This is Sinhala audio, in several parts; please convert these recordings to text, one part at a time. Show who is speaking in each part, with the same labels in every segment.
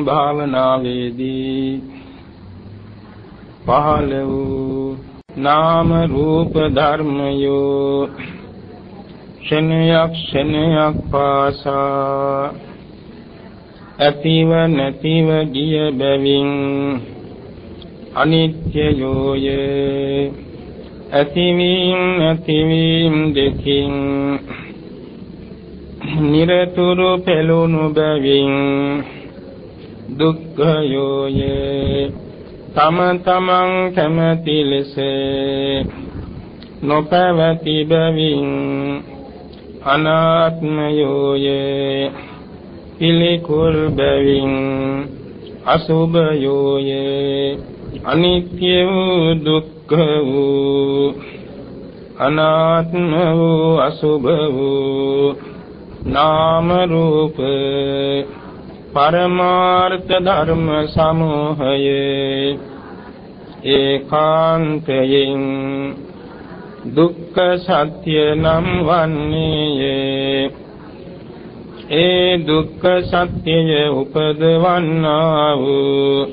Speaker 1: භාවනාවේදී පහළ වූ නාම රූප ධර්මයෝ ක්ෂණයක් ක්ෂණයක් පාසා ඇතිව නැතිව ගිය බැවින් අනිත්‍යයෝය. ඇතිවීම නැතිවීම දෙකින් නිරතුරු පෙළුණු බැවින් දුක්ඛයෝයේ තම තමන් කැමැති ලෙස නොපැවති බැවින් අනාත්මයෝයේ පිළිකුල් බැවින් අසුභයෝයේ අනිත්‍ය වූ දුක්ඛ වූ අනාත්ම වූ අසුභ වූ නාම රූපේ පරමාර්ථ ධර්ම සමූහයේ ඒකාන්තයෙන් දුක්ඛ සත්‍ය නම් වන්නේය. ඒ දුක්ඛ සත්‍යය උපදවන්නා වූ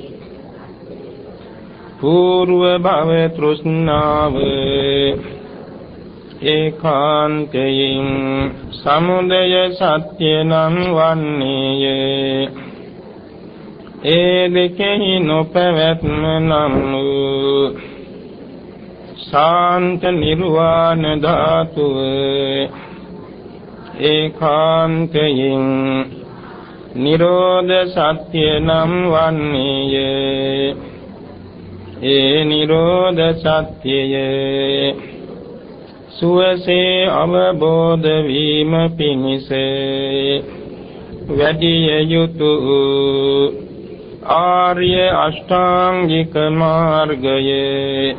Speaker 1: పూర్ව භව තෘෂ්ණාව ඒකාන්තයෙන් සමුදය සත්‍ය නම් වන්නේය. ඒ දෙකෙහි නොපැවැත්ම නම් වූ ශාන්ත නිර්වාණ ධාතුව ඒකාන්තයෙන් නිරෝධ සත්‍ය නම් වන්නේය. ඒ නිරෝධ සත්‍යයේ සුවසේ අවබෝධ වීම පිණිස වැඩි යුතු ආර්ය අෂ්ටාංගික මාර්ගයේ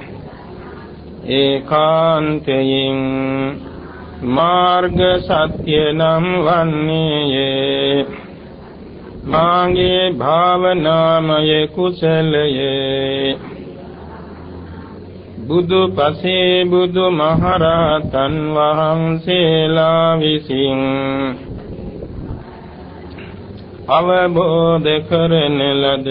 Speaker 1: ඒකාන්තයෙන් මාර්ග සත්‍ය නම් වන්නේය. මාගේ භාවනාමය කුසලයේ. බුදු පසේ බුදු මහරහතන් වහන්සේලා විසින් අවබෝධ කරන ලද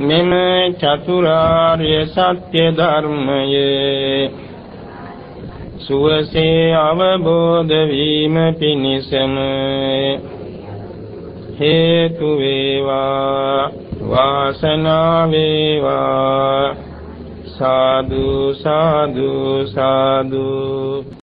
Speaker 1: මෙම චතුරාර්ය සත්‍ය ධර්මයේ සුවසේ අවබෝධ වීම පිණිසම හේතු වේවා වාසනාව වේවා. සාදු සාදු සාදු